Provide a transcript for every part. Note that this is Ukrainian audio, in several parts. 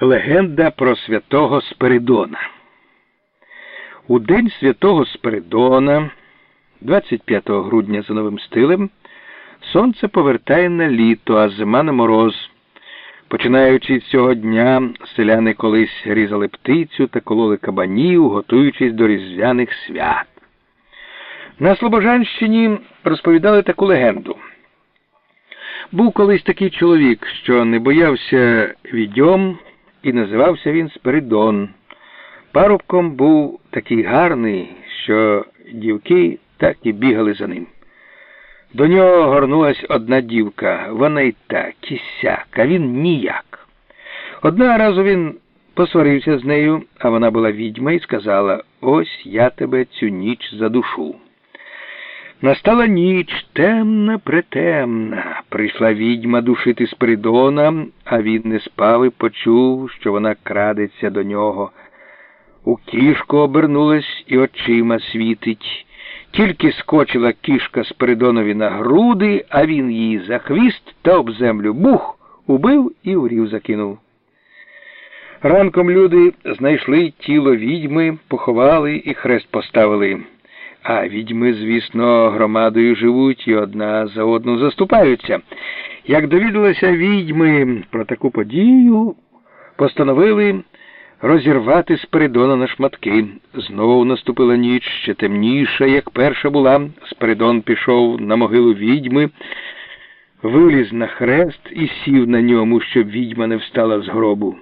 Легенда про святого Спиридона. У день святого Спиридона, 25 грудня за новим стилем, сонце повертає на літо, а зима на мороз. Починаючи з цього дня, селяни колись різали птицю та кололи кабанів, готуючись до різдвяних свят. На Слобожанщині розповідали таку легенду. Був колись такий чоловік, що не боявся відьом, і називався він Спиридон. Парубком був такий гарний, що дівки так і бігали за ним. До нього горнулась одна дівка, вона й сяк, а він ніяк. Одного разу він посварився з нею, а вона була відьма і сказала ось я тебе цю ніч задушу. Настала ніч темна, претемна. Прийшла відьма душити Спиридона, а він не спав і почув, що вона крадеться до нього. У кішку обернулась і очима світить. Тільки скочила кішка Спиридонові на груди, а він її за хвіст та об землю бух, убив і у рів закинув. Ранком люди знайшли тіло відьми, поховали і хрест поставили. А відьми, звісно, громадою живуть і одна за одну заступаються. Як довідалися відьми про таку подію, постановили розірвати Спиридона на шматки. Знову наступила ніч ще темніша, як перша була. Спиридон пішов на могилу відьми, виліз на хрест і сів на ньому, щоб відьма не встала з гробу.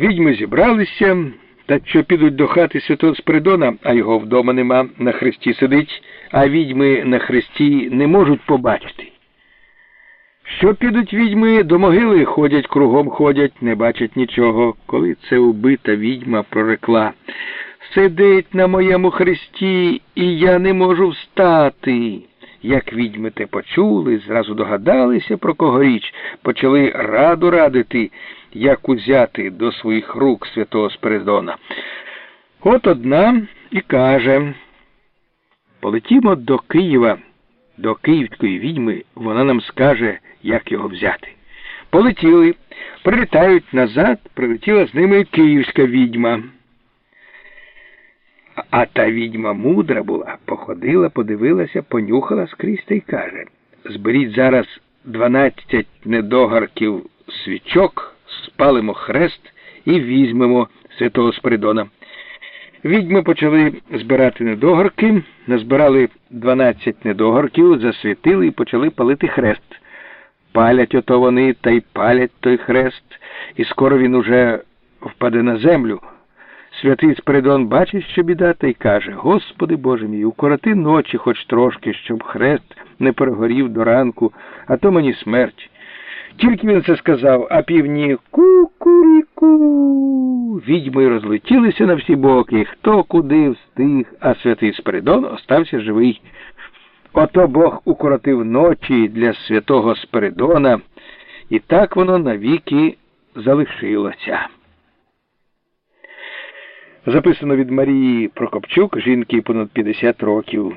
Відьми зібралися. Та що підуть до хати святого Спиридона, а його вдома нема, на хресті сидить, а відьми на хресті не можуть побачити. Що підуть відьми до могили, ходять кругом ходять, не бачать нічого, коли це убита відьма прорекла. Сидить на моєму хресті, і я не можу встати. Як відьми те почули, зразу догадалися, про кого річ, почали раду радити як узяти до своїх рук святого Спиридона. От одна і каже, полетімо до Києва, до київської відьми, вона нам скаже, як його взяти. Полетіли, прилітають назад, прилетіла з ними київська відьма. А та відьма мудра була, походила, подивилася, понюхала скрізь та й каже зберіть зараз дванадцять недогарків свічок спалимо хрест і візьмемо святого Спиридона. Відьми почали збирати недогорки, назбирали 12 недогорків, засвітили і почали палити хрест. Палять ото вони та й палять той хрест, і скоро він уже впаде на землю. Святий Спиридон бачить, що біда, та й каже Господи Боже мій, укороти ночі хоч трошки, щоб хрест не перегорів до ранку, а то мені смерть. Тільки він це сказав, а півні ку-ку-ріку. Відьми розлетілися на всі боки, хто куди встиг, а святий Спиридон остався живий. Ото Бог укоротив ночі для святого Спиридона, і так воно навіки залишилося. Записано від Марії Прокопчук, жінки понад 50 років.